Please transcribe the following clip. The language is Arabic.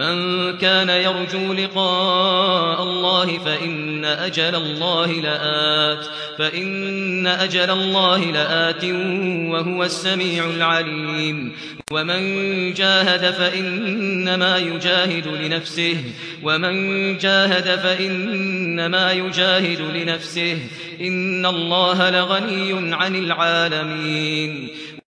من كان يرجو لقاء الله فإن أجل الله لآت فإن أجل الله لآت وهو السميع العليم. ومن جاهد فإنما يجاهد لنفسه ومن جاهد فإنما يجاهد لنفسه. إن الله لغني عن العالمين.